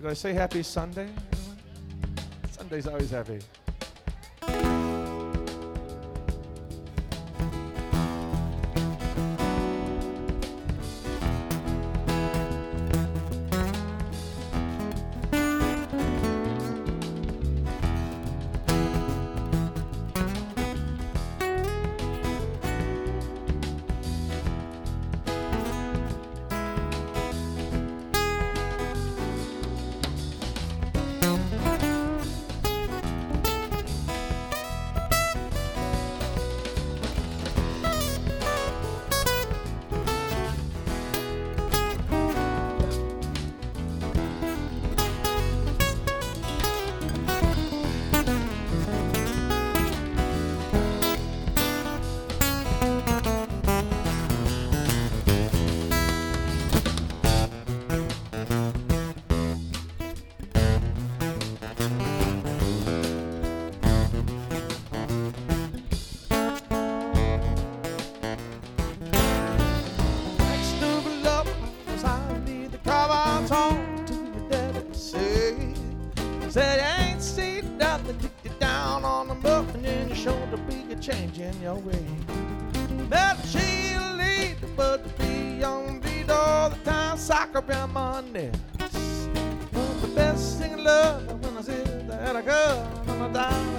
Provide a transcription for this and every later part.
Did I say happy Sunday? Sunday's always happy. The in your way. Never she lead, but to be on beat all the time. Soccer my neck. But the best thing in love when I sit there at a girl on a dime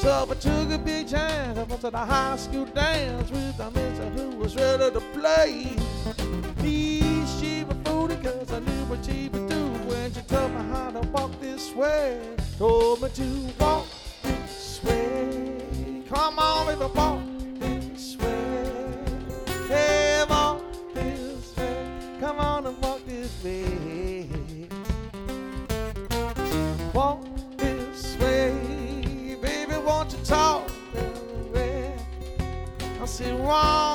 So I took a big chance. I went to the high school dance with a mister who was ready to play. Me, she was fooled because I knew what she would do when she told me how to walk this way. Told me to walk this way. Come on, baby, walk this way. Hey, walk this way. Come on and walk this way. Baby, talk? I said, walk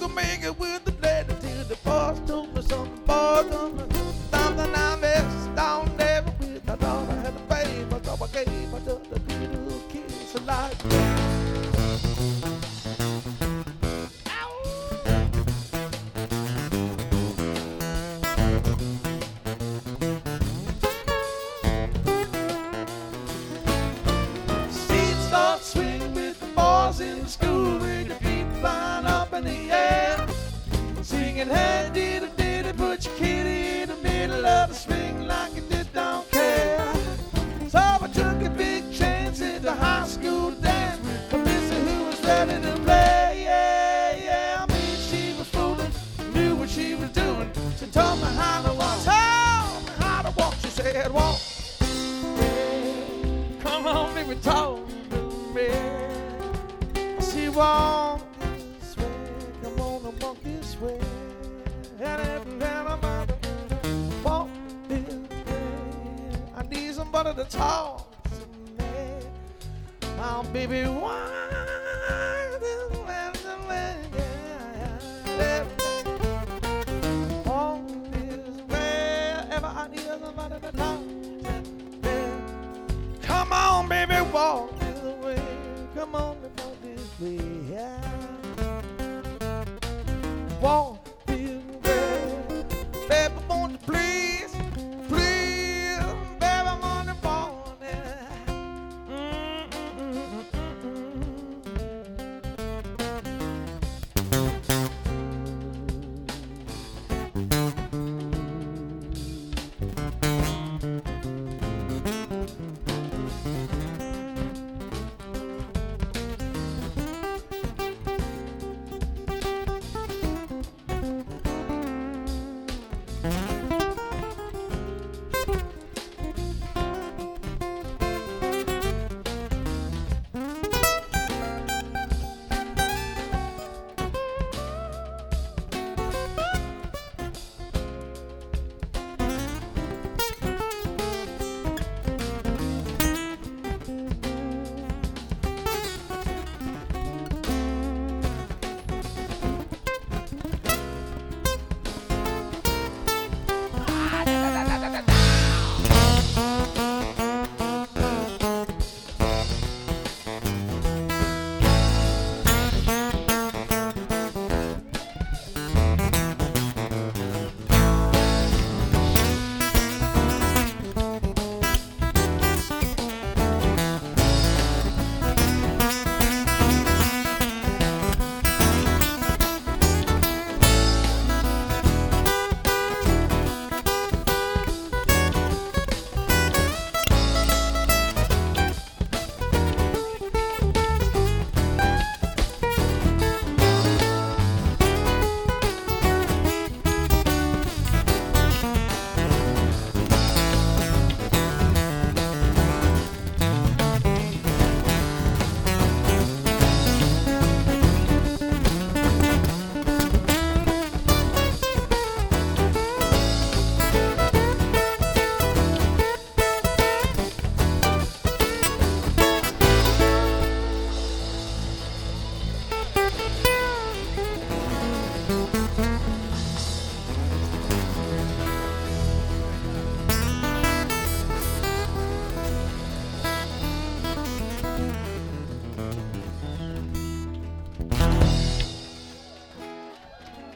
could make it with the lady till the boss told me something, boy, told me something I missed down there with my daughter had a baby, so I gave her a little kiss like. Seat Singing, hey, did it, put your kitty in the middle of the swing like you did, don't care. So I took a big chance at the high school dance with a missy who was ready to play. Yeah, yeah, I mean, she was fooling, knew what she was doing. She told me how to walk, told me how to walk. She said, walk. Come on, baby, talk to me. I see I need somebody to talk to me. Baby, why